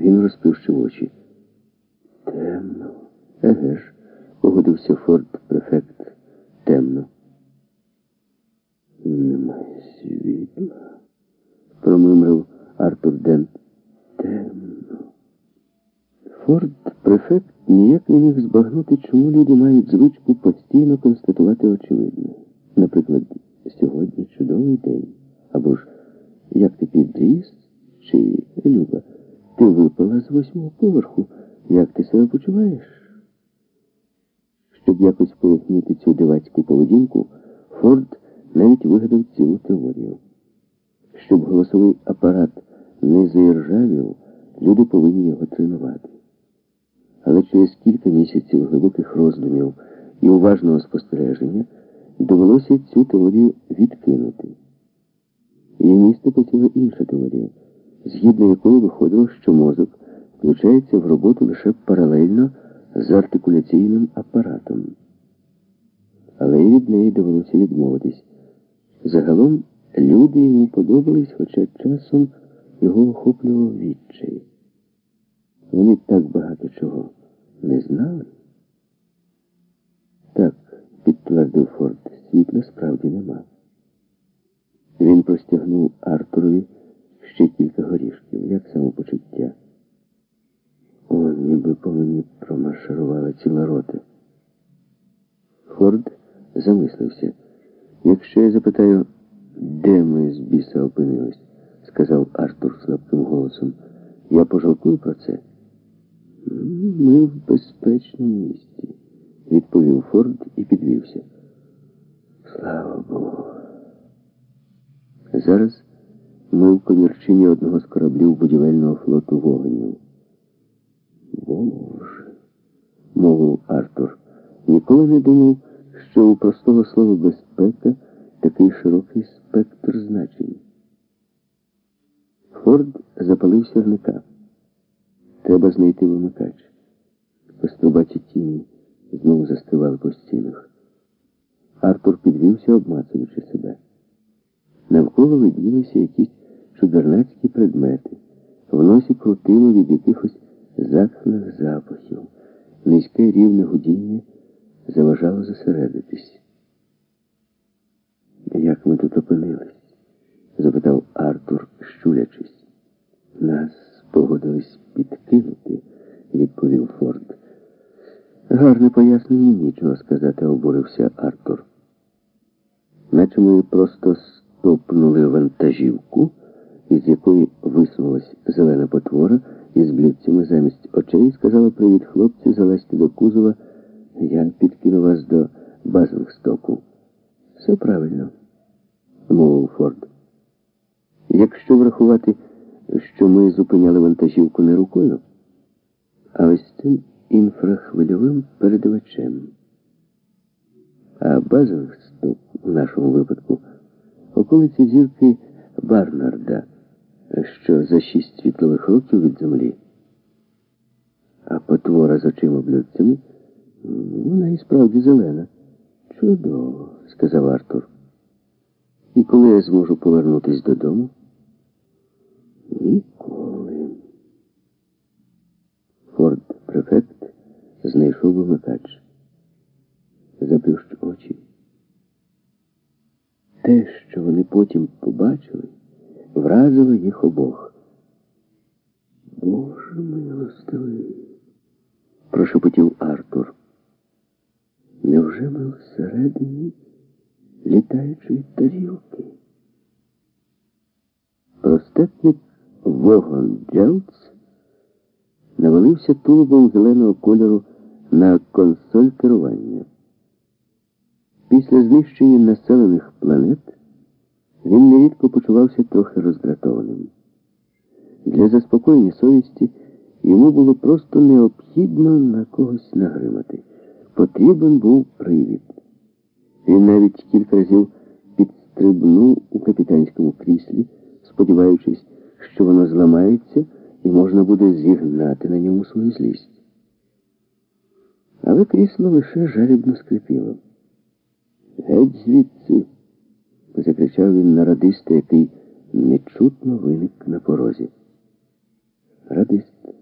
Він розплющив очі. Темно. Еге ж, погодився Форд префект. Темно. Немає світла, промимрив Артур Дент. Темно. Форд префект ніяк не міг збагнути, чому люди мають звичку постійно констатувати очевидне. Наприклад, сьогодні чудовий день. Або ж як ти підріс, чи Люба, ти випала з восьмого поверху. Як ти себе почуваєш? Щоб якось пояснити цю дивацьку поведінку, Форд навіть вигадав цілу теорію. Щоб голосовий апарат не заіржавів, люди повинні його тренувати. Але через кілька місяців глибоких роздумів і уважного спостереження довелося цю теорію відкинути. Її місце посіла інша теорія, згідно якої виходило, що мозок включається в роботу лише паралельно з артикуляційним апаратом. Але і від неї довелося відмовитись. Загалом люди йому подобались, хоча часом його охоплював відчай. Вони так багато чого не знали. Так, підтвердив Форд, світла справді нема. Він простягнув Артурові ще кілька горішків, як самопочуття. О, ніби по мені промарширувала ціла рота. Форд замислився. Якщо я запитаю, де ми з біса опинились, сказав Артур слабким голосом, я пожалкую про це. Ми в безпечному місці, відповів Форд і підвівся. Слава Богу. Зараз ми в комірчині одного з кораблів будівельного флоту вогнів. Боже, мовив Артур, ніколи не думав, що у простого слова безпека такий широкий спектр значень. Форд запалив сірника. Треба знайти вимикач. Пострубаті тіні знову застивали по стінах. Артур підвівся, обмацуючи себе. Навколо виділися якісь чудернацькі предмети. В носі крутило від якихось затхлих запахів. Низьке рівне гудіння заважало зосередитись. Як ми тут опинились? запитав Артур, щулячись. Нас погодились підкинути, відповів Форд. Гарне пояснення, нічого сказати, обурився Артур. Наче ми просто стопнули вантажівку, із якої висунулась зелена потвора із блюдцями замість очей, сказала привіт хлопці, залазьте до кузова, я підкину вас до Базингстоку. Все правильно, мовив Форд. Якщо врахувати, що ми зупиняли вантажівку не рукою, а ось цим інфрахвильовим передавачем. А Базингсток у нашому випадку околиці зірки Барнарда, що за шість світлових років від землі. А потвора з очима блюдцями, вона і справді зелена. Чудово, сказав Артур. І коли я зможу повернутися додому? Ніколи. Форд префект знайшов вимикач. Заплющ очі. Те, що вони потім побачили, вразило їх обох. Боже милостивий, прошепотів Артур. Невже ми всередині літаючої тарілки? Простетник Вогон Джелц навалився тулубом зеленого кольору на консоль керування. Після знищення населених планет він нерідко почувався трохи роздратованим. Для заспокоєння совісті йому було просто необхідно на когось нагримати. Потрібен був привід. Він навіть кілька разів підстрибнув у капітанському кріслі, сподіваючись, що воно зламається і можна буде зігнати на ньому свою злість. Але крісло лише жалібно скрипіло. Геть звідси, закричав він на радиста, який нечутно виник на порозі. Радист